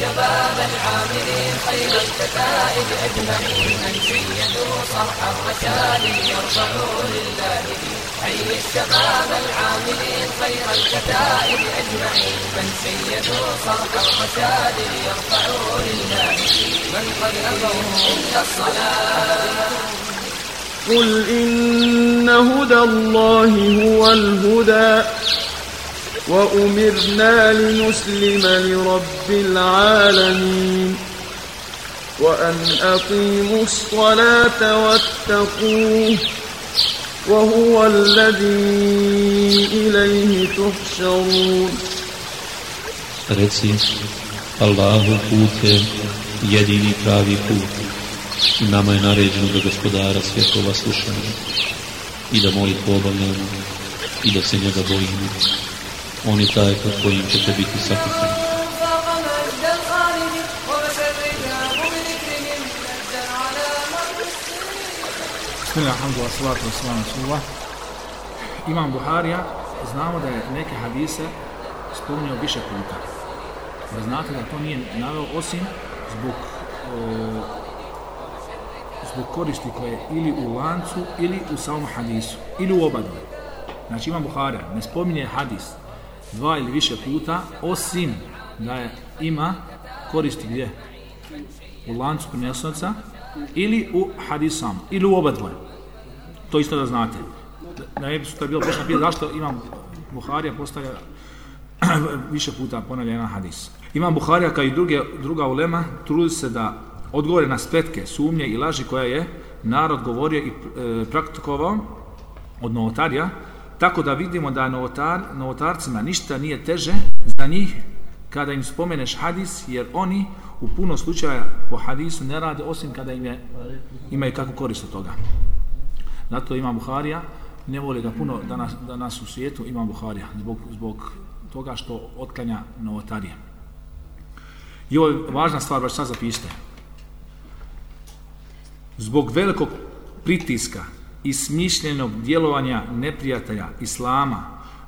الشباب العاملين خير الكتائب أجمعين من شيدوا صرح الرشاد ليرفعوا لله. حي الشباب العاملين خير الكتائب أجمعين من شيدوا صرح الرشاد ليرفعوا لله. من قد أبوا إلا الصلاة. قل إن هدى الله هو الهدى. وأمرنا لنسلم لرب العالمين وأن أقيموا الصلاة واتقوه وهو الذي إليه تحشرون Reci, Allahu put je jedini pravi put. Nama je naređeno da gospodara svjetova slušamo i da molitvu obavljamo i da se njega bojimo. on je taj pod kojim ćete biti sakupljeni. Imam Buharija, znamo da je neke hadise spominjao više puta. Da znate da to nije naveo osim zbog, o, zbog koristi koje je ili u lancu ili u samom hadisu, ili u obadu. Znači imam Buharija, ne spominje hadis, dva ili više puta osim da je ima koristi gdje? u lancu prenosilaca ili u hadisam ili u oba dvoje. To isto da znate. Na je to bilo prošlo pitanje zašto imam Buharija postavlja više puta ponavlja jedan hadis. Imam Buharija kao i druge, druga ulema trudi se da odgovore na spletke, sumnje i laži koja je narod govorio i e, praktikovao od novotarija, tako da vidimo da novotar, novotarcima ništa nije teže za njih kada im spomeneš hadis, jer oni u puno slučaja po hadisu ne rade osim kada im je, imaju kakvu korist od toga. Zato ima Buharija, ne voli ga puno danas, danas u svijetu, ima Buharija, zbog, zbog toga što otklanja novotarije. I ovo je važna stvar, baš sad zapišite. Zbog velikog pritiska i smišljenog djelovanja neprijatelja Islama,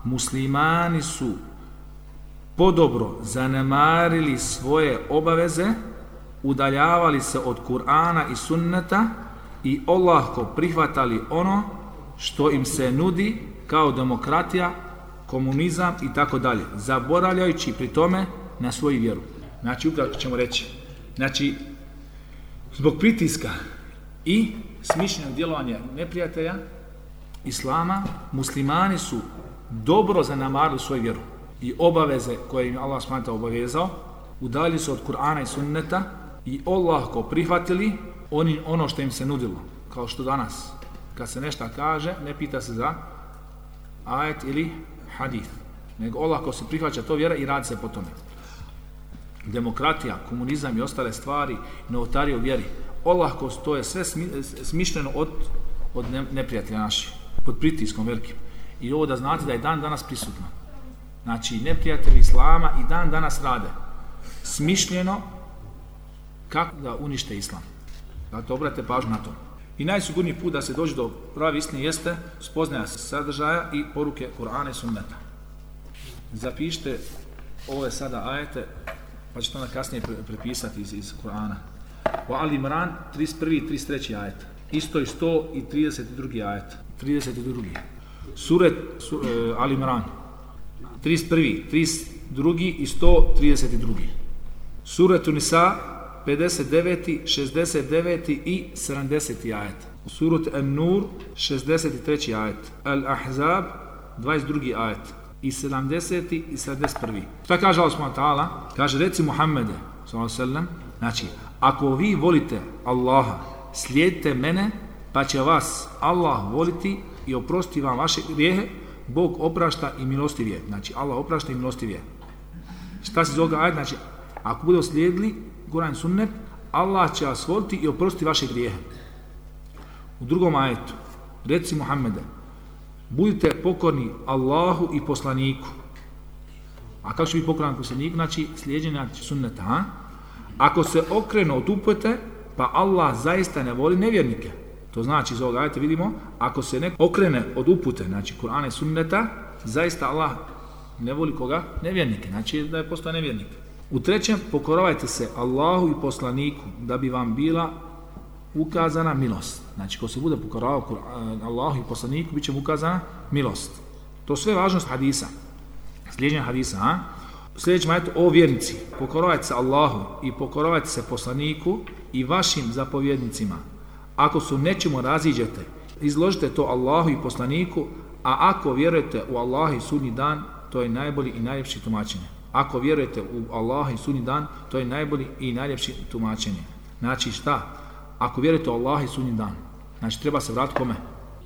muslimani su podobro zanemarili svoje obaveze, udaljavali se od Kur'ana i sunneta i olahko prihvatali ono što im se nudi kao demokratija, komunizam i tako dalje, zaboravljajući pri tome na svoju vjeru. Znači, ukratko ćemo reći, znači, zbog pritiska i smišljenog djelovanja neprijatelja Islama, muslimani su dobro zanemarili svoju vjeru i obaveze koje im Allah smata obavezao, udalili su od Kur'ana i sunneta i olahko prihvatili oni, ono što im se nudilo. Kao što danas, kad se nešto kaže, ne pita se za ajet ili hadith, nego olahko se prihvaća to vjera i radi se po tome. Demokratija, komunizam i ostale stvari, novotarije u vjeri, olahko to je sve smi, smišljeno od, od ne- neprijatelja naših, pod pritiskom velikim. I ovo da znate da je dan danas prisutno. Znači, neprijatelji Islama i dan danas rade smišljeno kako da unište Islam. Zato obrate pažnju na to. I najsigurniji put da se dođe do pravi istine jeste spoznaja sadržaja i poruke Kur'ana i Sunneta. Zapišite ove sada ajete, pa ćete onda kasnije pre- prepisati iz, iz Kur'ana. U Ali Imran, 31. i 33. ajet. Isto i 100 i 32. ajet. 32. Suret su, e, Ali Imran, 31. 32. i 132. Suretu Nisa 59. 69. i 70. ajet. Surat An-Nur 63. ajet. Al-Ahzab 22. ajet. I 70. i 71. Šta kaže Allah subhanahu wa ta'ala? Kaže, reci Muhammede, sallallahu alaihi wasallam, znači, ako vi volite Allaha, slijedite mene, pa će vas Allah voliti i oprosti vam vaše grijehe, Bog oprašta i milostiv je. Znači, Allah oprašta i milostiv je. Šta se zove ajde? Znači, ako bude slijedili Kur'an sunnet, Allah će vas voliti i oprostiti vaše grijehe. U drugom ajetu, reci Muhammede, budite pokorni Allahu i poslaniku. A kako će biti pokoran poslaniku? Znači, slijedjenja sunneta. Ha? Ako se okrenu od upute, pa Allah zaista ne voli nevjernike. To znači, iz ovog ajeta vidimo, ako se neko okrene od upute, znači Kur'ana i sunneta, zaista Allah ne voli koga? Nevjernike. Znači da je postao nevjernik. U trećem, pokoravajte se Allahu i poslaniku da bi vam bila ukazana milost. Znači, ko se bude pokoravao Kur- Allahu i poslaniku, bit će mu ukazana milost. To sve važnost hadisa. Slijednja hadisa, a? Sljedeći majet, o vjernici, pokoravajte se Allahu i pokoravajte se poslaniku i vašim zapovjednicima. Ako su nečemu raziđete, izložite to Allahu i poslaniku, a ako vjerujete u Allaha i sudnji dan, to je najbolji i najljepši tumačenje. Ako vjerujete u Allaha i sudnji dan, to je najbolji i najljepši tumačenje. Znači šta? Ako vjerujete u Allaha i sudnji dan, znači treba se vratiti kome?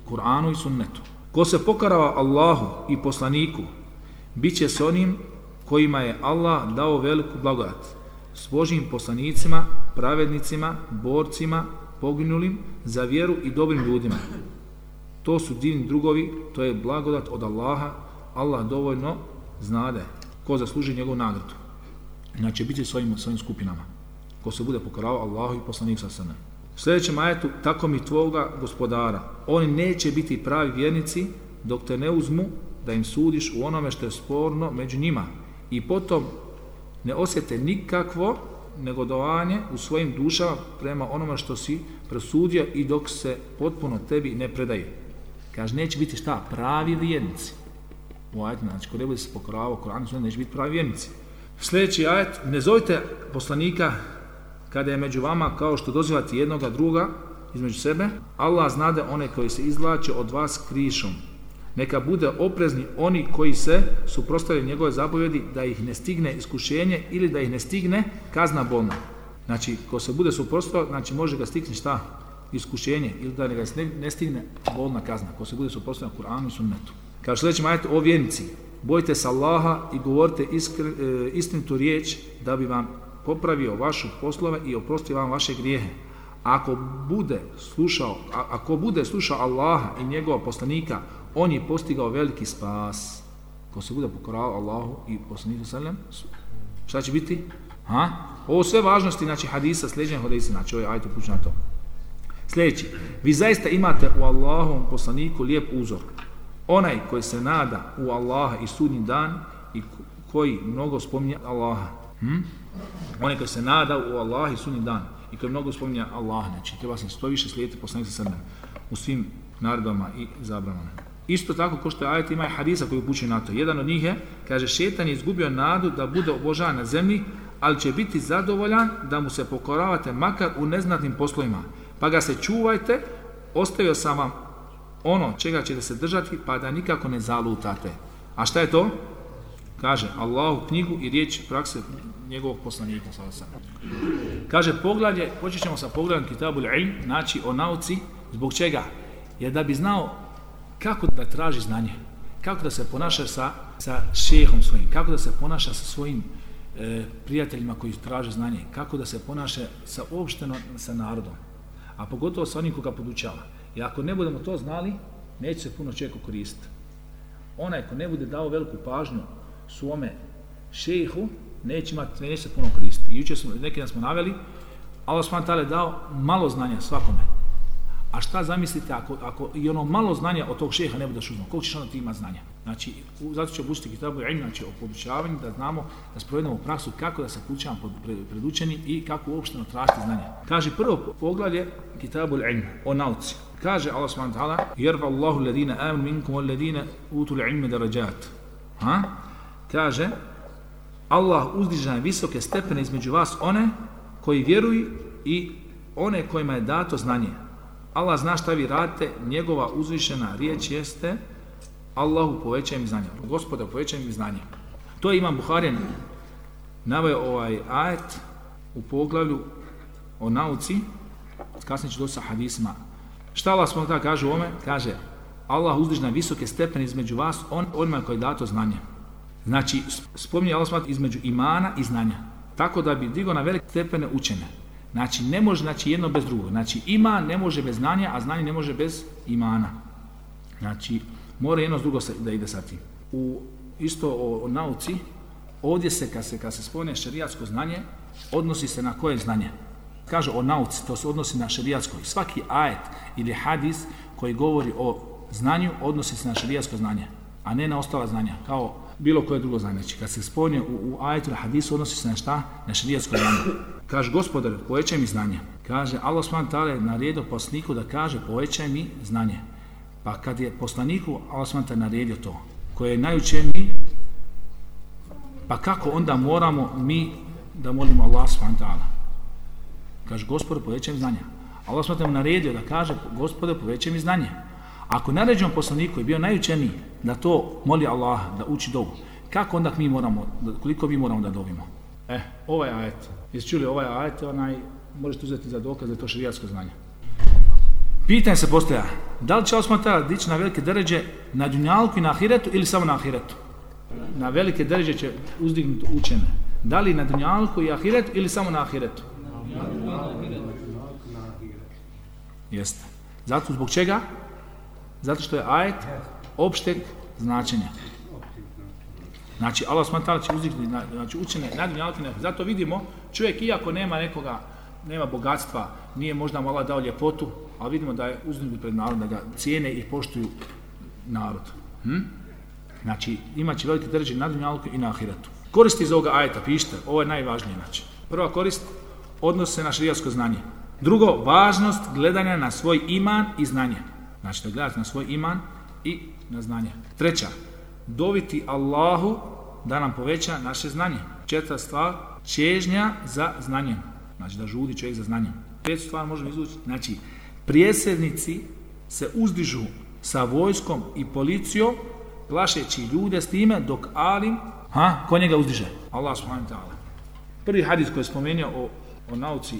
Kur'anu i sunnetu. Ko se pokarava Allahu i poslaniku, bit će s onim kojima je Allah dao veliku blagodat. S Božjim poslanicima, pravednicima, borcima, poginulim, za vjeru i dobrim ljudima. To su divni drugovi, to je blagodat od Allaha. Allah dovoljno znade ko zasluži njegovu nagradu. Znači, bit će s ovim, s ovim skupinama. Ko se bude pokoravao Allahu i poslanik sa srne. U sljedećem ajetu, tako mi tvoga gospodara. Oni neće biti pravi vjernici dok te ne uzmu da im sudiš u onome što je sporno među njima. I potom ne osjete nikakvo negodovanje u svojim dušama prema onome što si presudio i dok se potpuno tebi ne predaje. Kaže, neće biti šta? Pravi vjernici. U ajetu, znači, ko ne bude se pokoravao Koran, znači neće biti pravi vjernici. Sljedeći ajet, ne zovite poslanika kada je među vama kao što dozivati jednoga druga između sebe. Allah znade one koji se izvlače od vas krišom. Neka bude oprezni oni koji se suprotstavljaju njegove zapovjedi da ih ne stigne iskušenje ili da ih ne stigne kazna bolna. Znači, ko se bude suprotstavljao, znači može ga stigni šta? Iskušenje ili da ga ne stigne bolna kazna. Ko se bude suprotstavljao Kur'anu i sunnetu. Kaže sljedeći majet o vjernici. Bojte se Allaha i govorite iskre, e, istinitu riječ da bi vam popravio vaše poslove i oprostio vam vaše grijehe. Ako bude slušao, ako bude slušao Allaha i njegova poslanika, on je postigao veliki spas. Ko se bude pokoravao Allahu i poslaniku sallam, šta će biti? Ha? Ovo sve važnosti, znači hadisa, sljedećeg hadisa, znači ovo je ajto pući na to. Sljedeći, vi zaista imate u Allahovom poslaniku lijep uzor. Onaj koji se nada u Allaha i sudnji dan i koji mnogo spominje Allaha. Hm? Onaj koji se nada u Allaha i sudnji dan i koji mnogo spominje Allaha. Znači, treba se što više slijediti poslanika sallam u svim naredbama i zabranama. Isto tako ko što je ajet ima i hadisa koji upućuje na to. Jedan od njih je, kaže, šetan je izgubio nadu da bude obožavan na zemlji, ali će biti zadovoljan da mu se pokoravate makar u neznatnim poslovima. Pa ga se čuvajte, ostavio sam vam ono čega ćete se držati, pa da nikako ne zalutate. A šta je to? Kaže, Allahu knjigu i riječ prakse njegovog poslanika. Kaže, poglavlje, počet ćemo sa poglavljem Kitabul Ilm, znači o nauci, zbog čega? Jer da bi znao kako da traži znanje, kako da se ponaša sa, sa šehom svojim, kako da se ponaša sa svojim e, prijateljima koji traže znanje, kako da se ponaša sa uopšteno sa narodom, a pogotovo sa onim koga podučava. I ako ne budemo to znali, neće se puno čovjeku koristiti. Onaj ko ne bude dao veliku pažnju svome šehu, neće, imati, neće se puno koristiti. I jučer smo, neki dan smo naveli, Allah s.w.t. dao malo znanja svakome. A šta zamislite ako, ako i ono malo znanja od tog šeha ne budeš uzmano? Koliko ćeš onda ti imati znanja? Znači, zato će obučiti kitabu ilm, znači o podučavanju, da znamo, da sprovedemo praksu kako da se kućamo predučeni i kako uopšteno tražiti znanje. Kaže prvo poglavlje kitabu ilm o nauci. Kaže Allah subhanahu wa ta'ala Allahu ladina amanu minkum wal ladina utul ilme darajat. Ha? Kaže Allah uzdiže na visoke stepene između vas one koji vjeruju i one kojima je dato znanje. Allah zna šta vi radite, njegova uzvišena riječ jeste Allahu povećaj mi znanje. Gospoda povećaj mi znanje. To je Imam Buharijan naveo ovaj ajet u poglavlju o nauci, kasnije će doći sa hadisma. Šta Allah smo tako kaže u ome? Kaže, Allah uzdiže na visoke stepene između vas, on, onima koji je dato znanje. Znači, spominje Allah između imana i znanja. Tako da bi digo na velike stepene učene. Znači, ne može znači, jedno bez drugog. Znači, ima ne može bez znanja, a znanje ne može bez imana. Znači, mora jedno s drugo da ide sa tim. U, isto o, o nauci, ovdje se, kad se, kad se spomene šerijatsko znanje, odnosi se na koje znanje? Kaže o nauci, to se odnosi na šerijatsko. Svaki ajet ili hadis koji govori o znanju, odnosi se na šerijatsko znanje, a ne na ostala znanja. Kao bilo koje drugo znanje. Znači, kad se spominje u, u ajetu ili hadisu, odnosi se na šta? Na šarijatsko znanje. Kaže, gospodar, povećaj mi znanje. Kaže, Allah je naredio poslaniku da kaže, povećaj mi znanje. Pa kad je poslaniku Allah ta'ala naredio to, koje je najučeniji, pa kako onda moramo mi da molimo Allah ta'ala? Kaže, gospodar, povećaj mi znanje. Allah subhanahu naredio da kaže, gospodar, povećaj mi znanje. Ako naređenom poslaniku je bio najučeniji da to moli Allah, da uči dovu, kako onda mi moramo, koliko mi moramo da dovimo? E, ovaj ajet, jesi čuli ovaj ajet, onaj, možete uzeti za dokaz da je to šarijatsko znanje. Pitanje se postoja, da li će osmata dići na velike deređe na dunjalku i na ahiretu ili samo na ahiretu? Na velike deređe će uzdignuti učene. Da li na dunjalku i ahiretu ili samo na ahiretu? Jeste. Zato zbog čega? Zato što je ajet opšteg značenja. Znači, Allah smatra će uzdignuti na, znači, učene na dunjalku i na ahiretu. Zato vidimo, čovjek iako nema nekoga, nema bogatstva, nije možda mu Allah dao ljepotu, ali vidimo da je uzdignut pred narodom, da ga cijene i poštuju narod. Hm? Znači, imaće deređe na dunjalku i na ahiretu. Koristi iz ovoga ajeta, pišite, ovo je najvažnije. Znači. Prva korist odnosi se na šarijatsko znanje. Drugo, važnost gledanja na svoj iman i znanje. Znači, da gledate na svoj iman i na znanje. Treća, doviti Allahu da nam poveća naše znanje. Četvrta stvar, čežnja za znanjem. Znači, da žudi čovjek za znanjem. Pet stvar možemo izvući. Znači, prijesednici se uzdižu sa vojskom i policijom, plašeći ljude s time, dok Alim, ha, ko njega uzdiže? Allah subhanahu wa ta'ala. Prvi hadis koji je spomenuo o, o nauci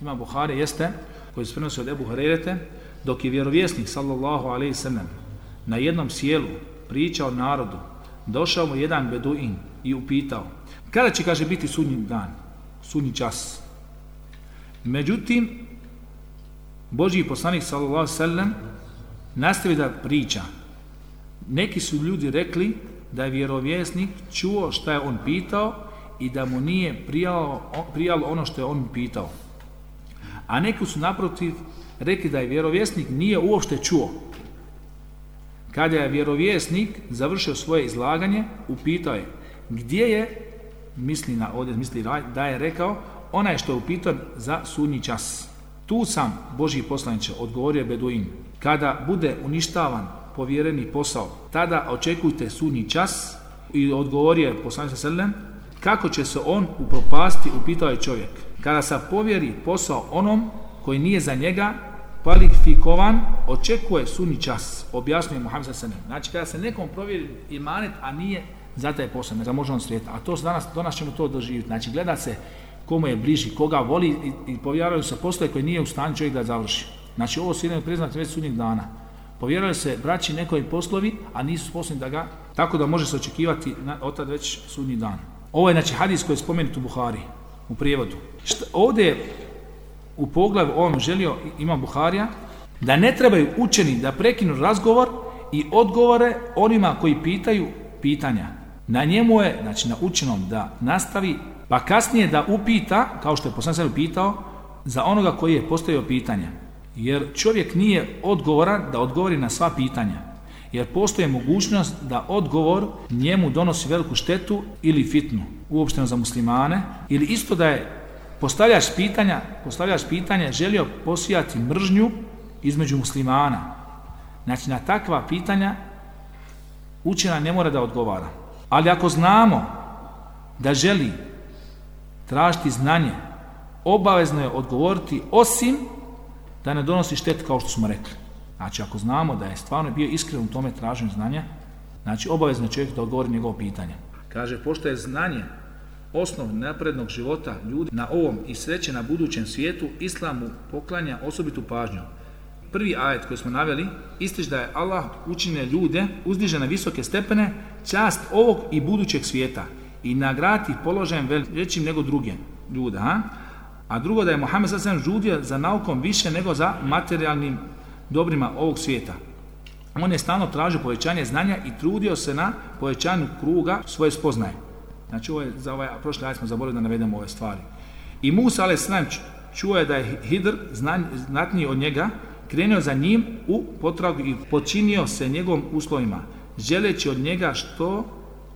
ima Buhari jeste, koji se prenosi od Ebu Harerete, dok je vjerovjesnik, sallallahu alaihi sallam, na jednom sjelu pričao narodu, došao mu jedan beduin i upitao, kada će, kaže, biti sudnji dan, sudnji čas? Međutim, Božji poslanik, sallallahu sallam, nastavi da priča. Neki su ljudi rekli da je vjerovjesnik čuo šta je on pitao i da mu nije prijalo, prijalo ono što je on pitao. A neki su naprotiv rekli da je vjerovjesnik nije uopšte čuo. Kada je vjerovjesnik završio svoje izlaganje, upitao je gdje je, misli na ovdje, misli da je rekao, onaj što je upitan za sudnji čas. Tu sam, Božji poslaniče, odgovorio Beduin, kada bude uništavan povjereni posao, tada očekujte sudnji čas i odgovorio je poslaniče Selem, kako će se on upropasti, upitao je čovjek. Kada se povjeri posao onom koji nije za njega kvalifikovan, očekuje sudnji čas, objasnuje Muhammed Selem. Znači, kada se nekom provjeri imanet, a nije za taj posao, ne može on slijeti. A to danas, danas ćemo to doživjeti. Znači, gleda se komu je bliži, koga voli i, i povjeravaju se postoje koji nije u stanju čovjek da završi. Znači, ovo su jedan priznati već sudnjih dana. Povjeravaju se braći nekoj poslovi, a nisu sposobni da ga, tako da može se očekivati na, tad već sudnji dan. Ovo je znači hadis koji je spomenut u Buhari, u prijevodu. Ovdje u poglavu on želio, ima Buharija, da ne trebaju učeni da prekinu razgovor i odgovore onima koji pitaju pitanja. Na njemu je, znači na učenom, da nastavi, pa kasnije da upita, kao što je poslan sam pitao, za onoga koji je postavio pitanje. Jer čovjek nije odgovoran da odgovori na sva pitanja jer postoje mogućnost da odgovor njemu donosi veliku štetu ili fitnu, uopšteno za muslimane, ili isto da je postavljač pitanja, postavljač pitanja želio posijati mržnju između muslimana. Znači, na takva pitanja učena ne mora da odgovara. Ali ako znamo da želi tražiti znanje, obavezno je odgovoriti osim da ne donosi štetu kao što smo rekli. Znači, ako znamo da je stvarno bio iskren u tome traženju znanja, znači, obavezno je čovjek da odgovori njegovo pitanje. Kaže, pošto je znanje osnov naprednog života ljudi na ovom i sreće na budućem svijetu, islamu poklanja osobitu pažnju. Prvi ajet koji smo naveli, istič da je Allah učine ljude, uzdiže na visoke stepene, čast ovog i budućeg svijeta i nagrati položajem većim nego druge ljude. A? a drugo da je Muhammed s.a.v. žudio za naukom više nego za materijalnim dobrima ovog svijeta. On je stalno tražio povećanje znanja i trudio se na povećanju kruga svoje spoznaje. Znači, ovo je, za ovaj, prošli ajde smo zaboravili da navedemo ove stvari. I Musa, sram, čuo je da je Hidr znan, znatniji od njega, krenuo za njim u potragu i počinio se njegovim uslovima, želeći od njega što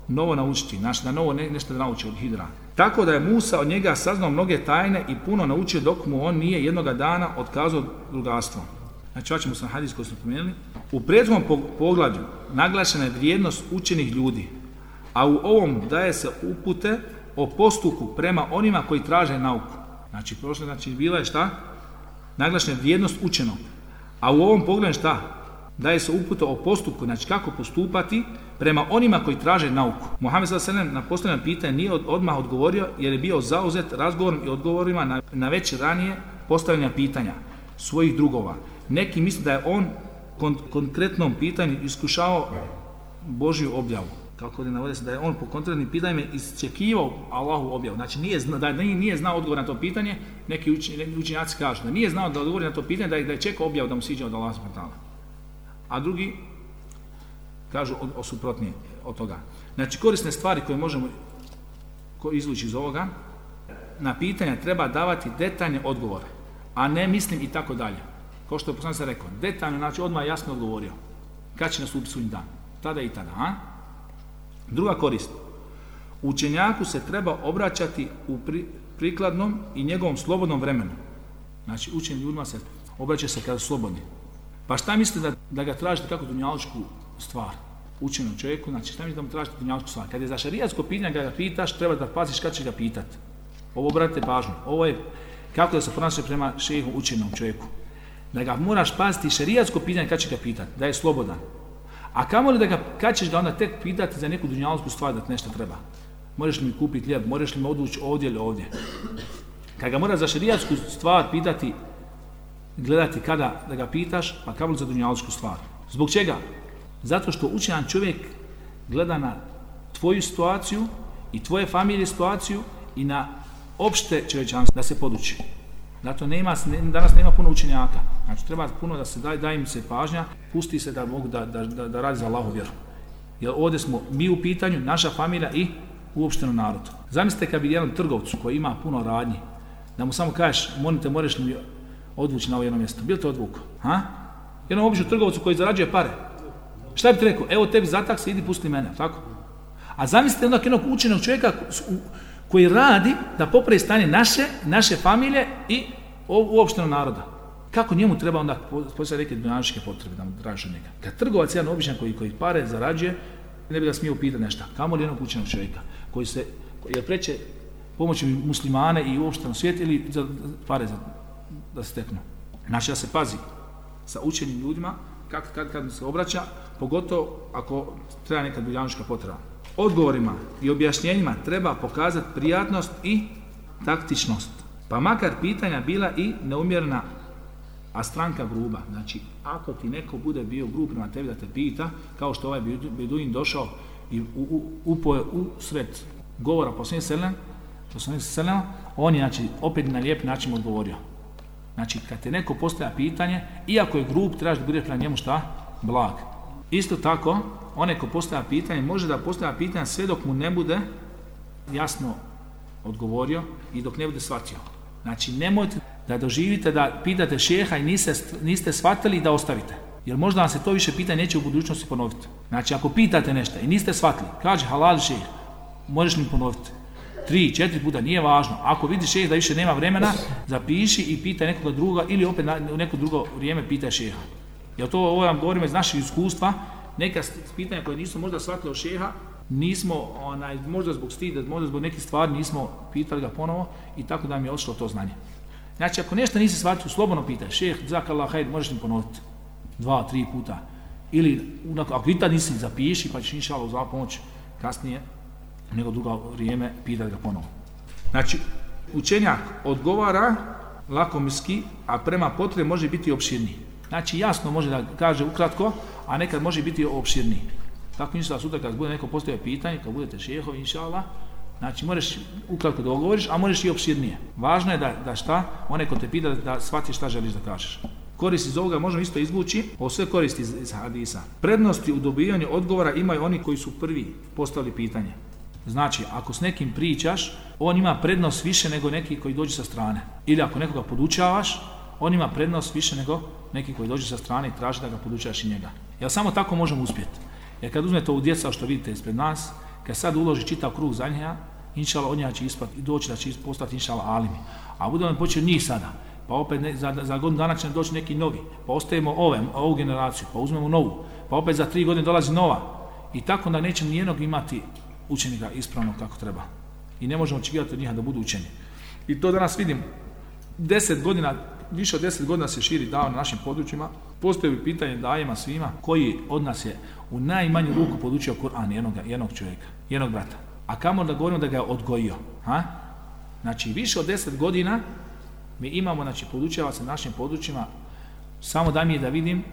novo naučiti, znači da novo ne, nešto da nauči od Hidra. Tako da je Musa od njega saznao mnoge tajne i puno naučio dok mu on nije jednoga dana otkazao drugarstvo. Znači, vraćamo se na hadis smo pomenuli. U prethodnom poglavlju naglašena je vrijednost učenih ljudi, a u ovom daje se upute o postupku prema onima koji traže nauku. Znači, prošle, znači, bila je šta? Naglašena je vrijednost učenog. A u ovom pogledu šta? Daje se uputa o postupku, znači kako postupati prema onima koji traže nauku. Muhammed s.a.v. na postavljeno pitanje nije odmah odgovorio jer je bio zauzet razgovorom i odgovorima na, na već ranije postavljanja pitanja svojih drugova. Neki misle da je on kon, konkretnom pitanju iskušao Božju objavu. Kako ne navode se da je on po konkretnim pitanjima isčekivao Allahu objavu. Znači nije, da nije, nije znao odgovor na to pitanje, neki, učenjaci kažu da nije znao da odgovori na to pitanje, da je, da je čekao objavu da mu siđe od Allaha A drugi kažu o, suprotnije od toga. Znači korisne stvari koje možemo izvući iz ovoga, na pitanja treba davati detaljne odgovore, a ne mislim i tako dalje. Kao što je poslanik rekao, detaljno, znači odmah jasno odgovorio. Kad će nastupiti sudnji dan? Tada i tada, a? Druga korist. Učenjaku se treba obraćati u prikladnom i njegovom slobodnom vremenu. Znači, učenim ljudima se obraća se kada slobodni. Pa šta mislite da, da ga tražite kako dunjaličku stvar? Učenom čovjeku, znači šta mislite da mu tražite dunjaličku stvar? Kad je za šarijatsko pitanje kada ga pitaš, treba da paziš kad će ga pitat. Ovo obratite pažnju. Ovo je kako da se ponaša prema šehu učenom čovjeku da ga moraš paziti šerijatsko pitanje kad će ga pitati, da je slobodan. A kamo li da ga, kad ćeš ga onda tek pitati za neku dunjalsku stvar da ti nešto treba? Možeš li mi kupiti lijep, možeš li mi odvući ovdje ili ovdje? Kad ga moraš za šerijatsku stvar pitati, gledati kada da ga pitaš, pa kamo li za dunjalsku stvar? Zbog čega? Zato što učenjan čovjek gleda na tvoju situaciju i tvoje familije situaciju i na opšte čovječanstvo da se poduči. Zato nema, danas nema puno učenjaka. Znači treba puno da se daje, da im se pažnja, pusti se da mogu da, da, da, da radi za Allahu vjeru. Jer ovdje smo mi u pitanju, naša familija i uopšteno narod. Zamislite kad bi jedan trgovcu koji ima puno radnji, da mu samo kažeš, monite, moraš li odvući na ovo jedno mjesto. Bil te odvuku? Ha? Jednom običnom trgovcu koji zarađuje pare. Šta bi ti rekao? Evo tebi zatak se, idi pusti mene, tako? A zamislite onda jednog učenog čovjeka koji radi da popravi stanje naše, naše familije i uopšteno naroda. Kako njemu treba onda poslije neke dunjaške potrebe da mu traži njega? Kad trgovac jedan običan koji, koji pare zarađuje, ne bi ga smio pitati nešto. Kamo li jednog učenog čovjeka koji se, jer preće pomoći muslimane i uopšteno svijet ili za pare za, da se steknu. Znači da se pazi sa učenim ljudima kad, kad, kad se obraća, pogotovo ako treba neka dunjaška potreba odgovorima i objašnjenjima treba pokazati prijatnost i taktičnost. Pa makar pitanja bila i neumjerna, a stranka gruba. Znači, ako ti neko bude bio grub prema tebi da te pita, kao što ovaj Beduin došao i upoje u, sred govora posljednje posljednje selem, on je znači, opet na lijep način odgovorio. Znači, kad te neko postavlja pitanje, iako je grub, trebaš da bude prema njemu šta? Blag. Isto tako, onaj ko postavlja pitanje, može da postavlja pitanje sve dok mu ne bude jasno odgovorio i dok ne bude shvatio. Znači, nemojte da doživite da pitate šeha i niste, niste shvatili da ostavite. Jer možda vam se to više pitanje neće u budućnosti ponoviti. Znači, ako pitate nešto i niste shvatili, kaže halal šeh, možeš mi ponoviti. Tri, četiri puta, nije važno. Ako vidiš šeh da više nema vremena, zapiši i pitaj nekoga druga ili opet u neko drugo vrijeme pitaj šeha. Jer to ovo vam govorimo iz naših iskustva, neka pitanja koje nisu možda shvatili od šeha, nismo, onaj, možda zbog stida, možda zbog nekih stvari nismo pitali ga ponovo i tako da mi je odšlo to znanje. Znači, ako nešto nisi shvatio, slobodno pitaj, šeh, zak Allah, hajde, možeš mi ponoviti dva, tri puta. Ili, ako i tad nisi, zapiši, pa ćeš inšala uz pomoć kasnije, nego drugo vrijeme, pitati ga ponovo. Znači, učenjak odgovara lakomiski, a prema potrebi može biti opširniji. Znači, jasno može da kaže ukratko, a nekad može biti opširniji. Tako inša sutra kad bude neko postavio pitanje, kad budete šehovi, inša Allah, znači možeš ukratko da odgovoriš, a možeš i opširnije. Važno je da, da šta, onaj ko te pita da shvatiš šta želiš da kažeš. Korist iz ovoga možemo isto izvući o sve koristi iz, iz hadisa. Prednosti u dobijanju odgovora imaju oni koji su prvi postavili pitanje. Znači, ako s nekim pričaš, on ima prednost više nego neki koji dođu sa strane. Ili ako nekoga podučavaš, on ima prednost više nego neki koji dođu sa strane i traži da ga podučaš i njega. Jer samo tako možemo uspjeti. Jer kad uzmete ovu djeca što vidite ispred nas, kad sad uloži čitav krug za njega, inšala od njega će i doći da će postati inšala alimi. A budemo početi od njih sada, pa opet za, za godinu dana će doći neki novi, pa ostajemo ove, ovu generaciju, pa uzmemo novu, pa opet za tri godine dolazi nova. I tako da nećemo nijednog imati učenika ispravno kako treba. I ne možemo očekivati od njih da budu učeni. I to danas vidim, deset godina, više od deset godina se širi dao na našim područjima, postoji pitanje dajema svima koji od nas je u najmanju ruku podučio Kur'an jednog, jednog čovjeka, jednog brata. A kamo da govorimo da ga je odgojio. Ha? Znači, više od deset godina mi imamo, znači, podučava se našim područjima, samo da mi je da vidim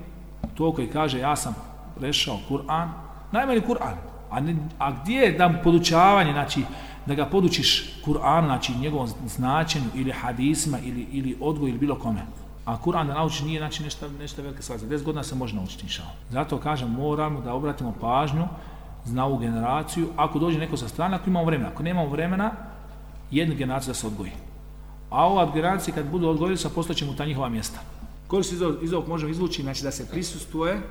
to koji kaže ja sam prešao Kur'an, najmanji Kur'an, a, a gdje je da podučavanje, znači, da ga podučiš Kur'an, znači njegovom značenju ili hadisima ili, ili odgoj ili bilo kome. A Kur'an da nauči nije znači nešto, nešto velike stvari. Za 10 godina se može naučiti inšao. Zato kažem, moramo da obratimo pažnju na ovu generaciju. Ako dođe neko sa strane, ako imamo vremena. Ako nemamo vremena, jedna generacija da se odgoji. A ova generacija kad budu odgojili sa postaćemo u ta njihova mjesta. Iz ovog, iz ovog možemo izvući, znači da se prisustuje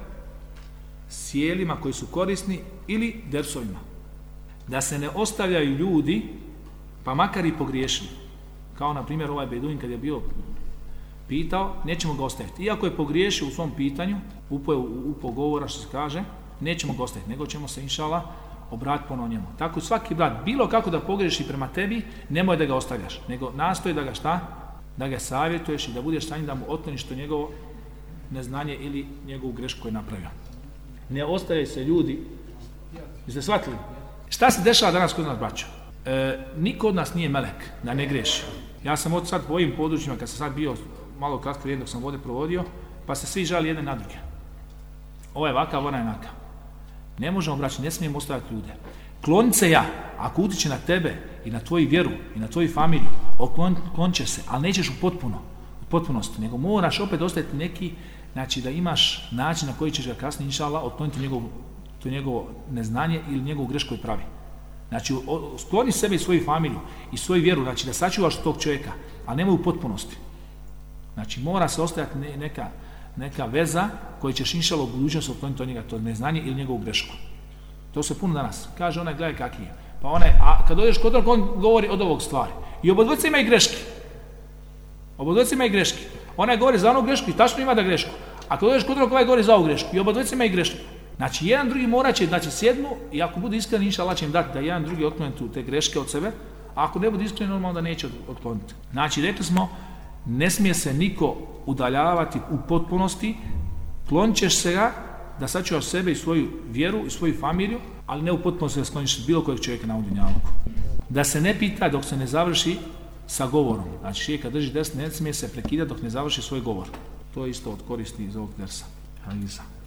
sjelima koji su korisni ili dersovima. Da se ne ostavljaju ljudi, pa makar i pogriješili. Kao na primjer ovaj Beduin kad je bio pitao, nećemo ga ostaviti. Iako je pogriješio u svom pitanju, upo, upo govora što se kaže, nećemo ga ostaviti, nego ćemo se inšala obratiti ponovno njemu. Tako svaki brat, bilo kako da pogriješi prema tebi, nemoj da ga ostavljaš, nego nastoji da ga šta? Da ga savjetuješ i da budeš sa njim da mu otkloniš to njegovo neznanje ili njegovu grešku koju je napravio. Ne ostavljaju se ljudi, jeste shvatili? Šta se dešava danas kod nas, braćo? E, niko od nas nije melek, da ne greši. Ja sam od sad po ovim područjima, kad sam sad bio malo kratko dok sam vode provodio, pa se svi žali jedne na druge. Ovo je vakav, ona je nakav. Ne možemo, braći, ne smijemo ostaviti ljude. Klonit se ja, ako utiče na tebe i na tvoju vjeru i na tvoju familiju, oklon će se, ali nećeš u potpuno, u potpunosti, nego moraš opet ostaviti neki, znači da imaš način na koji ćeš ga kasnije, inša Allah, otkloniti njegov, to njegovo neznanje ili njegovu grešku koju pravi. Znači, skloni sebe i svoju familiju i svoju vjeru, znači da sačuvaš tog čovjeka, a nemoj u potpunosti. Znači, mora se ostajati neka, neka veza koji ćeš inšalo u budućnosti otkloniti od njega to neznanje ili njegovu grešku. To se puno danas. Kaže onaj, gledaj kaki je. Pa onaj, a kad dođeš kod on govori od ovog stvari. I obodvojica ima i greške. Obodvojica ima i greške. Onaj govori za onu grešku i tačno ima da grešku. A kad dođeš kod ovaj govori za ovu grešku. I obodvojica ima i grešku. Znači, jedan drugi morat će, znači sjednu i ako bude iskren, inša Allah će im dati da jedan drugi otkloni te greške od sebe, a ako ne bude iskren, normalno da neće otkloniti. Znači, rekli smo, ne smije se niko udaljavati u potpunosti, klonit ćeš se ga da sačuvaš sebe i svoju vjeru i svoju familiju, ali ne u potpunosti da skloniš bilo kojeg čovjeka na udinjalku. Da se ne pita dok se ne završi sa govorom. Znači, kad drži desne, ne smije se prekidati dok ne završi svoj govor. To je isto od koristi iz ovog dersa.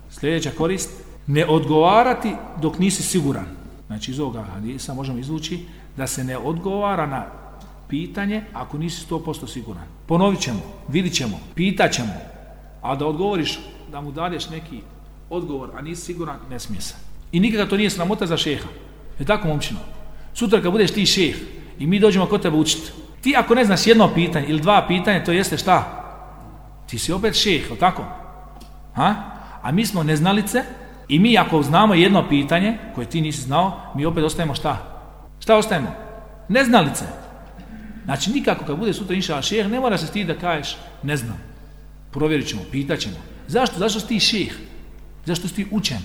Sljedeća korist, ne odgovarati dok nisi siguran. Znači, iz ovoga hadisa možemo izvući da se ne odgovara na pitanje ako nisi 100% siguran. Ponovit ćemo, vidit ćemo, pitat ćemo, a da odgovoriš, da mu dadeš neki odgovor, a nisi siguran, ne smije se. I nikada to nije sramota za šeha. Je tako, momčino? Sutra kad budeš ti šeh i mi dođemo kod tebe učiti, ti ako ne znaš jedno pitanje ili dva pitanja, to jeste šta? Ti si opet šeh, je tako? Ha? A mi smo neznalice i mi ako znamo jedno pitanje koje ti nisi znao, mi opet ostajemo šta? Šta ostajemo? Neznalice. Znači nikako kad bude sutra inša šeh, ne mora se ti da kažeš ne znam. Provjerit ćemo, pitat ćemo. Zašto? Zašto si ti šeh? Zašto si ti učen?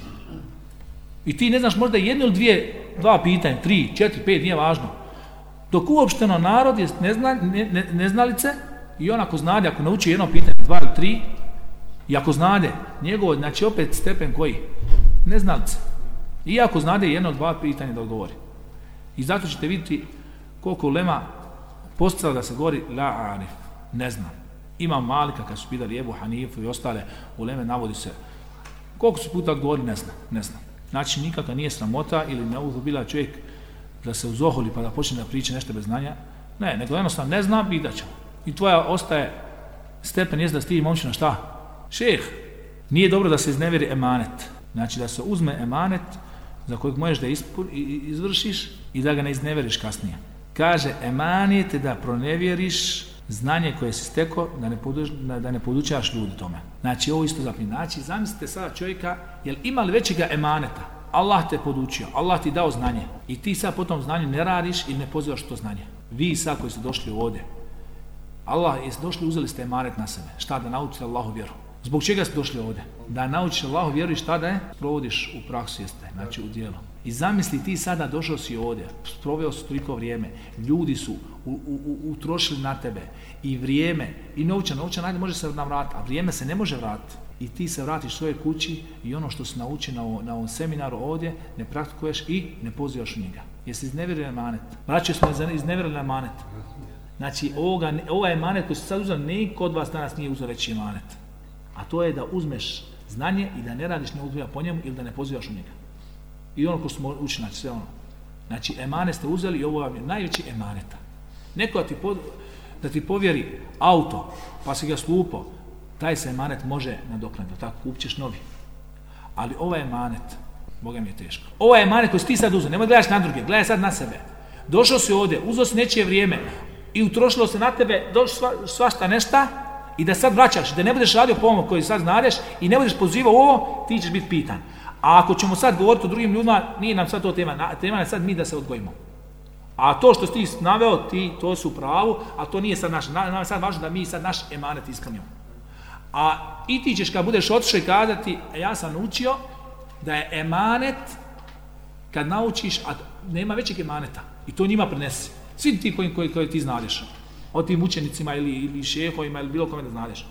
I ti ne znaš možda jedno ili dvije, dva pitanja, tri, četiri, pet, nije važno. Dok uopšteno narod je nezna, ne, ne, neznalice i on ako znade, ako nauči jedno pitanje, dva ili tri, i ako znade, njegovo, znači opet stepen koji? Neznalice. I ako znade jedno, dva pitanja da odgovori. I zato ćete vidjeti koliko lema postala da se govori la arif, ne znam. Ima Malika kad su pitali Ebu Hanifu i ostale uleme navodi se koliko su puta odgovori ne znam, ne znam. Znači nikakva nije sramota ili ne bila čovjek da se uzoholi pa da počne da priča nešto bez znanja. Ne, nego jednostavno ne znam, pitat ćemo. I tvoja ostaje stepen jest da stiži momčina šta? Šeh. Nije dobro da se iznevjeri emanet. Znači da se uzme emanet za kojeg možeš da ispur, izvršiš i da ga ne iznevjeriš kasnije. Kaže, emanijete da pronevjeriš znanje koje si stekao, da ne, poduč, da ne podučavaš ljudi tome. Znači, ovo isto zapni. Znači, zamislite sada čovjeka, jel ima li većega emaneta Allah te podučio, Allah ti dao znanje i ti sad po tom znanju ne radiš ili ne pozivaš to znanje. Vi sad koji ste došli ovdje, Allah, jeste došli, uzeli ste emanet na sebe. Šta da naučite Allahu vjeru? Zbog čega ste došli ovdje? Da naučiš Allahu vjeru i šta da je? Provodiš u praksu jeste, znači u dijelu. I zamisli ti sada došao si ovdje, proveo si toliko vrijeme, ljudi su utrošili na tebe i vrijeme i novčan, novčan ajde može se navratiti, a vrijeme se ne može vratiti. I ti se vratiš svoje kući i ono što si naučio na, na ovom seminaru ovdje ne praktikuješ i ne pozivaš u njega. Jesi iznevjerili manet. Vraćaju smo iznevjerili manet. Znači, ovoga, ovaj emanet koji se sad uzeo, niko od vas danas nije uzeo veći emanet. A to je da uzmeš znanje i da ne radiš ne uzmija po njemu ili da ne pozivaš u njega. I ono ko smo učili, znači sve ono. Znači, emanet ste uzeli i ovo vam je najveći emaneta. Neko da ti, pod, da ti povjeri auto, pa si ga slupo, taj se emanet može nadoknaditi, tako kupit ćeš novi. Ali ovaj emanet, Boga mi je teško. Ovaj emanet koji si ti sad uzeo, nemoj gledaš na druge, gledaj sad na sebe. Došao si ovdje, uzeo si nečije vrijeme i utrošilo se na tebe došlo sva, svašta nešta i da sad vraćaš, da ne budeš radio po ovom koji sad znadeš i ne budeš pozivao ovo, ti ćeš biti pitan. A ako ćemo sad govoriti o drugim ljudima, nije nam sad to tema. Tema je sad mi da se odgojimo. A to što ti naveo, ti, to su pravu, a to nije sad naš. Na- Nama je sad važno da mi sad naš emanet ispunimo. A i ti ćeš kad budeš otišao i kazati, "E, ja sam naučio da je emanet kad naučiš, a nema većeg emaneta. I to njima prenesi. Svi ti koji, koji, koji ti znadeš. O tim učenicima ili, ili šehovima ili bilo kome da znadeš.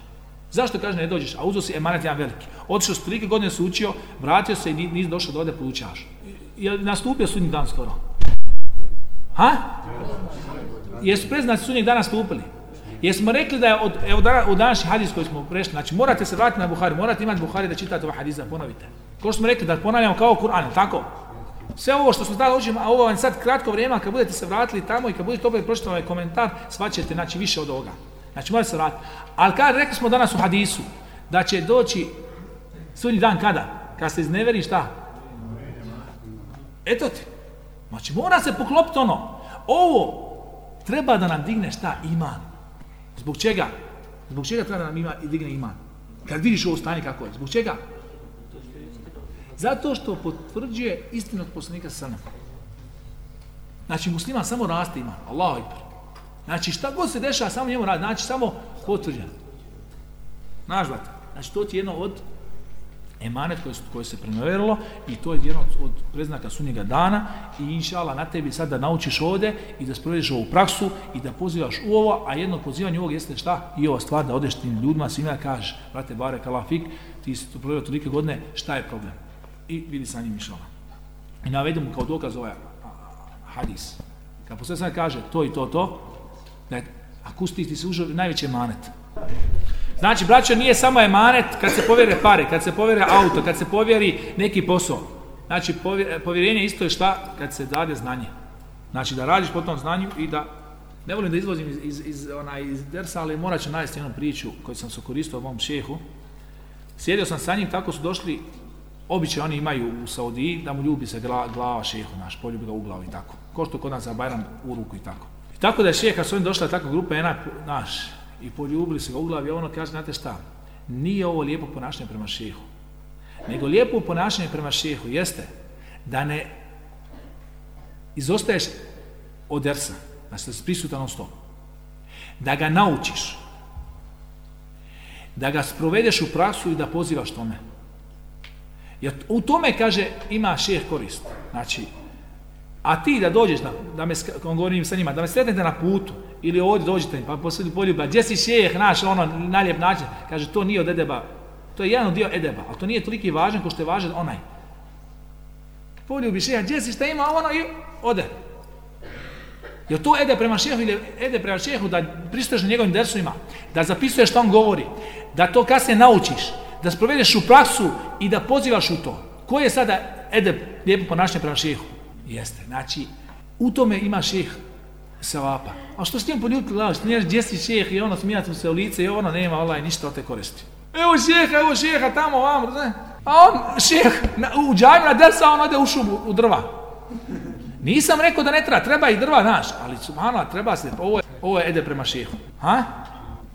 Zašto kaže ne dođeš? A uzeo si emanet jedan veliki. Otišao si tolike godine se učio, vratio se i ni- nisi došao do ovdje poučavaš. Je nastupio sudnji dan skoro? Ha? Jesu preznaci sudnjeg dana stupili? Jesmo rekli da je od, evo dana, u današnji hadis koji smo prešli, znači morate se vratiti na Buhari, morate imati Buhari da čitate ovaj hadis, da ponovite. Što smo rekli, da ponavljamo kao Kur'an, tako? Sve ovo što smo tada učimo, a ovo vam sad kratko vrijeme, kad budete se vratili tamo i kad budete opet pročitali ovaj komentar, svaćete znači, više od ovoga. Znači morate se vratiti. Ali kad rekli smo danas u hadisu, da će doći sudnji dan kada? Kad se izneveri šta? Eto ti. Znači mora se poklopiti ono. Ovo treba da nam digne šta? Iman. Zbog čega? Zbog čega treba da nam ima, digne iman? Kad vidiš ovo stanje kako je. Zbog čega? Zato što potvrđuje istinu od poslanika sa Znači musliman samo raste iman. Allahu ekber. Znači šta god se dešava samo njemu radi. Znači samo potvrđeno. Brate? Znači to ti je jedno od emanet koje, koje se prenoverilo i to je jedno od, od preznaka sunnjega dana i inša Allah na tebi sad da naučiš ovdje i da sprovediš ovu praksu i da pozivaš u ovo, a jedno od pozivanja ovog jeste šta? I ova stvar da odeš tim ljudima svima kažeš, brate, barek Allah fik, ti si to provjerio tolike godine, šta je problem? I vidi sa njim inša Allah. I navedemo kao dokaz ovaj hadis. Kad posljedno kaže to i to, to, da je akustik ti se užao najveći emanet. Znači, braćo, nije samo emanet kad se povjere pare, kad se povjere auto, kad se povjeri neki posao. Znači, povje- povjerenje isto je šta kad se dade znanje. Znači, da radiš po tom znanju i da... Ne volim da izvozim iz, iz, iz, iz dersa, ali morat ću navesti jednu priču koju sam se koristio u mom šehu. Sjedio sam sa njim, tako su došli, običaj oni imaju u Saudiji, da mu ljubi se gla, glava šehu naš, poljubi ga u glavu i tako. Ko što kod nas za Bajram u ruku i tako. I tako da je šeh, kad su oni došla tako grupa jedna, naš, i poljubili se ga u glavi, ono kaže, znate šta, nije ovo lijepo ponašanje prema šehu. Nego lijepo ponašanje prema šehu jeste da ne izostaješ od dersa, znači da si prisutan on stop. Da ga naučiš. Da ga sprovedeš u praksu i da pozivaš tome. Jer u tome, kaže, ima šeh korist. Znači, a ti da dođeš, da, da me, on govorim sa njima, da me sretnete na putu, ili ovdje dođete, pa posljednji poljuba, gdje si šeh, naš, ono, na lijep način, kaže, to nije od edeba, to je jedan dio edeba, ali to nije toliki važan ko što je važan onaj. Poljubi šeha, gdje si, šta ima, ono, i ode. Je to ede prema šehu ili ede prema šehu da pristaješ na njegovim dersovima, da zapisuješ što on govori, da to kasnije naučiš, da sprovedeš u praksu i da pozivaš u to. Ko je sada ede lijepo ponašanje prema šehu? Jeste. Znači, u tome ima šeh sevapa. A što s njim poljutili? Što nije gdje si šeh i ono smijati mu se u lice i ono nema olaj ništa od te koristi. Evo šeha, evo šeha, tamo, vamo, ne? A on, šeh, na, u džajmu na dersa, on ode u šumu, u drva. Nisam rekao da ne treba, treba i drva, znaš, ali subhanallah, treba se, ovo je, ovo je ede prema šehu. Ha?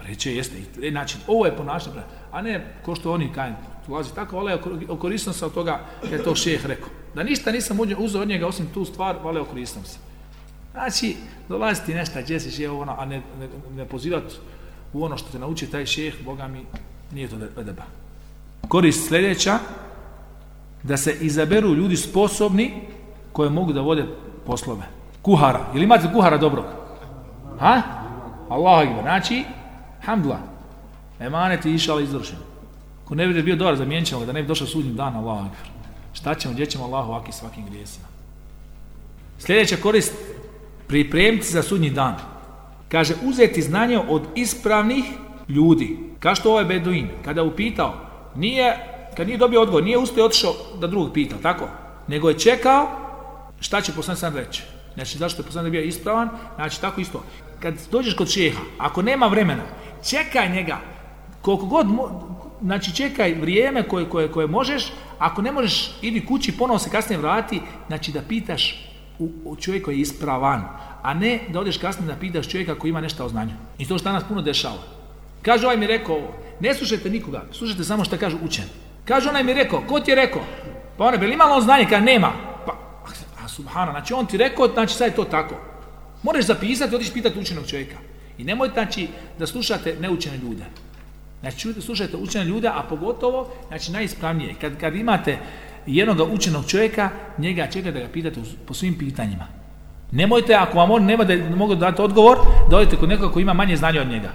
Preće jeste, i- znači, ovo je ponašanje a ne ko što oni kaj, ulazi tako, ali okorisno se od toga kad je to šeh rekao. Da ništa nisam uzeo od njega osim tu stvar, vale okoristam se. Znači, dolaziti nešto, gdje si šeho, ono, a ne, ne, ne pozivati u ono što te nauči taj šeh, Boga mi, nije to edeba. Korist sljedeća, da se izaberu ljudi sposobni koji mogu da vode poslove. Kuhara. Ili imate kuhara dobrog? Ha? Allah. Znači, hamdla. Emanet je išao izvršen. Ko ne bi bio dobar, zamijenit ćemo ga da ne bi došao sudnji dan, Allah akbar. Šta ćemo, gdje ćemo Allahu aki svakim grijesima. Sljedeća korist, pripremiti za sudnji dan. Kaže, uzeti znanje od ispravnih ljudi. Kao što ovaj Beduin, kada je upitao, nije, kad nije dobio odgovor, nije uspio otišao da drugog pita, tako? Nego je čekao šta će poslanik sam reći. Znači, zašto je poslanik bio ispravan? Znači, tako isto. Kad dođeš kod šeha, ako nema vremena, čekaj njega, koliko god, znači čekaj vrijeme koje, koje, koje možeš, ako ne možeš, idi kući, ponovo se kasnije vrati, znači da pitaš u, u čovjek koji je ispravan, a ne da odeš kasnije da pitaš čovjeka koji ima nešto o znanju. I to što danas puno dešava. Kaže ovaj mi je rekao ovo, ne slušajte nikoga, slušajte samo što kaže učen. Kaže onaj mi je rekao, ko ti je rekao? Pa ona, bili imalo on znanje? Kaže, nema. Pa, a subhana, znači on ti rekao, znači sad je to tako. Moraš zapisati, otići pitati učenog čovjeka. I nemojte znači da slušate neučene ljude. Znači slušajte učene ljude, a pogotovo, znači najispravnije, kad, kad imate jednog učenog čovjeka, njega čeka da ga pitate po svim pitanjima. Nemojte, ako vam on nema da mogu dati odgovor, da odete kod nekoga koji ima manje znanja od njega.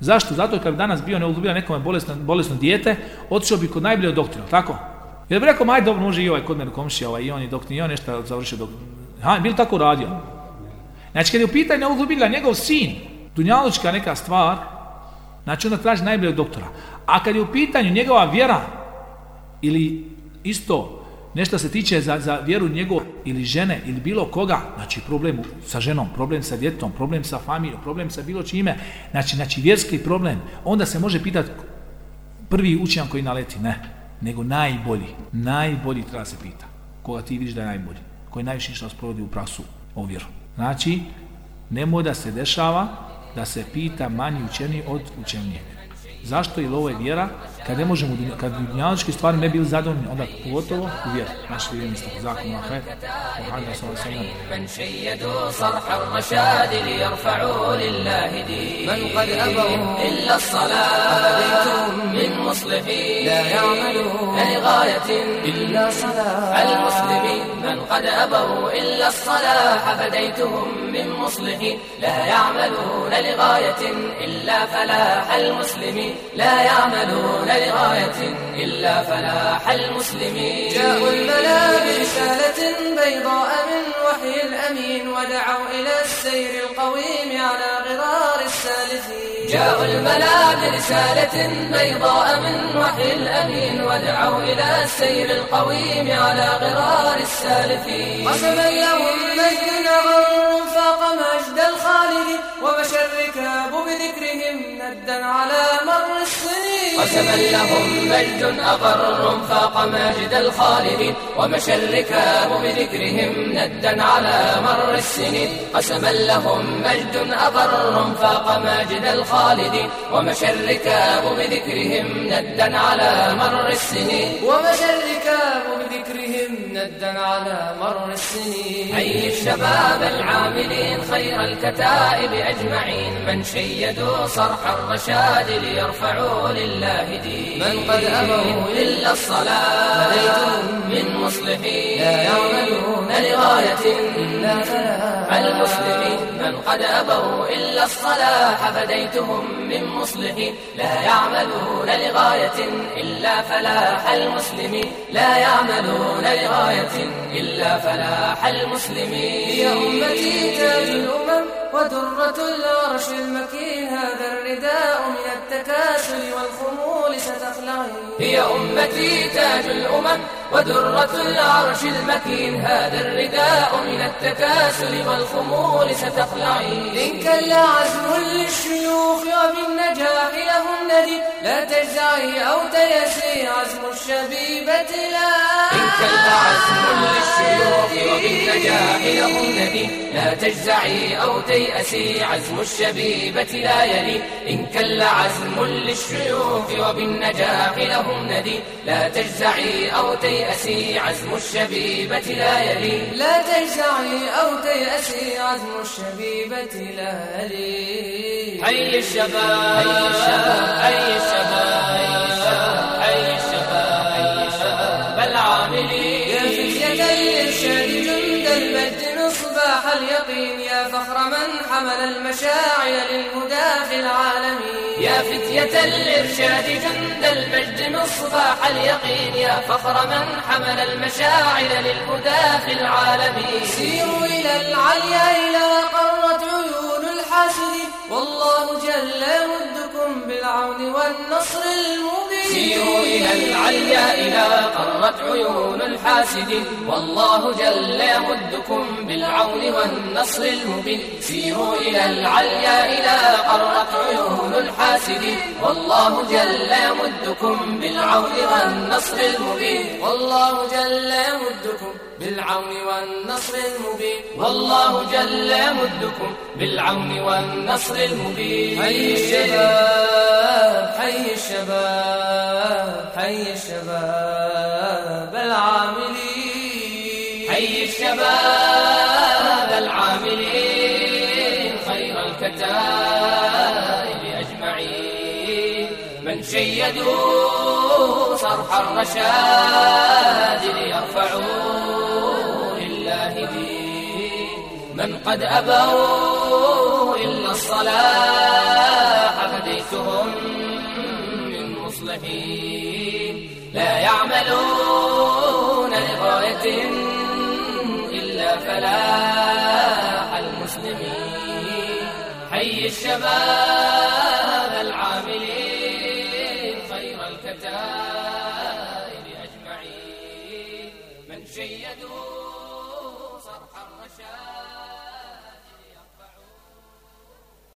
Zašto? Zato kad danas bio neuzubila nekome bolesno, bolesno dijete, otišao bi kod najboljeg doktora, tako? Jer bi rekao, maj dobro, može i ovaj kod mene komšija, ovaj, i on je doktor, i on nešto završio dok... Ha, bi li tako radio? Znači, kad je u pitanju neuzubila njegov sin, dunjalučka neka stvar, znači onda traži najboljeg doktora. A kad je u pitanju njegova vjera, ili isto nešto se tiče za, za vjeru njegov ili žene ili bilo koga, znači problem sa ženom, problem sa djetom, problem sa familijom, problem sa bilo čime, znači, znači vjerski problem, onda se može pitati prvi učenjak koji naleti, ne, nego najbolji, najbolji treba se pita, koga ti vidiš da je najbolji, koji najviše što sprovodi u praksu o. Znači, nemoj da se dešava da se pita manji učeni od učenije. Zašto? Jer ovo je vjera, kad ne možemo, kad dunjalički stvari ne bili zadovoljni, onda pogotovo u vjeru. Naš vjeru isto, zakon na hajt, Muhammed sallallahu alaihi sallam. Man šejedu sarha rmašad ili jarfa'u lillahi di, man kad abahu illa salat, min muslimin, la ja'malu, li gajatin illa salat, al muslimin. من قد أبوا إلا الصلاح فديتهم من مصلحين لا يعملون لغاية إلا فلاح المسلمين لا يعملون لغاية إلا فلاح المسلمين جاءوا الملا برسالة بيضاء من وحي الأمين ودعوا إلى السير القويم على غرار السالفين. جاءوا الملا برسالة بيضاء من وحي الأمين ودعوا إلى السير القويم على غرار السالفين. قسما لهم مجد نظر فاق مجد الخالد ومشى الركاب بذكرهم ندا على مر السنين. قسما لهم مجد أقر فاق ماجد الخالدين ومشى الركاب بذكرهم ندا على مر السنين. قسما لهم مجد أقر فاق ماجد الخالدين ومشى الركاب بذكرهم ندا على مر السنين. ومشى الركاب بذكرهم ندا على مر السنين. حي الشباب العاملين خير الكتائب أجمعين من شيدوا صرح الرشاد ليرفعوا لله دين. من قد أبوا إلا الصلاة من مصلحين. لا يعملون لغاية إلا فلاح. المسلمين. من قد أبوا إلا الصلاح فديتهم من مصلحين لا يعملون لغاية إلا فلاح المسلمين لا يعملون لغاية إلا فلاح المسلمين يا أمتي تاج الأمم ودرة العرش المكين هذا الرداء من التكاسل والخمول ستخلعين هي أمتي تاج الأمم ودرة العرش المكين هذا الرداء من التكاسل والخمول ستخلعين إن كلا عزم للشيوخ وبالنجاح لهم الممجد لا تجزعي أو تيسي عزم الشبيبة لا. إن كل عزم للشيوخ وبالنجاح لهم ندي. لا تجزعي أو تيأسي عزم الشبيبة لا يلي. إن كل عزم للشيوخ وبالنجاح لهم ندي. لا تجزعي أو تيأسي عزم الشبيبة لا يلي. لا تجزعي أو تيأسي عزم الشبيبة لا لي حي الشباب حي الشباب. حي الشباب حي الشباب حي الشباب العاملين يا فتية الإرشاد جند المجد مصباح اليقين يا فخر من حمل المشاعر للهدى في العالمين يا فتية الإرشاد جند المجد مصباح اليقين يا فخر من حمل المشاعر للهدى في العالمين. سيروا إلى العليا إلى قرت عيون. الحاسدين والله جل يمدكم بالعون والنصر المبين. سيروا إلى العليا إلى قرت عيون الحاسدين والله جل يمدكم بالعون والنصر المبين. سيروا إلى العليا إلى قرت عيون الحاسدين والله جل يمدكم بالعون والنصر المبين. والله جل يمدكم بالعون والنصر المبين. والله جل يمدكم بالعون والنصر المبين. حي الشباب حي الشباب حي الشباب العاملين. حي الشباب العاملين خير الكتائب أجمعين. من شيدوا صرح الرشاد ليرفعوا لله دين. من قد أبوا الصلاح هديتهم من مصلحين. لا يعملون لغاية إلا فلاح المسلمين. حي الشباب.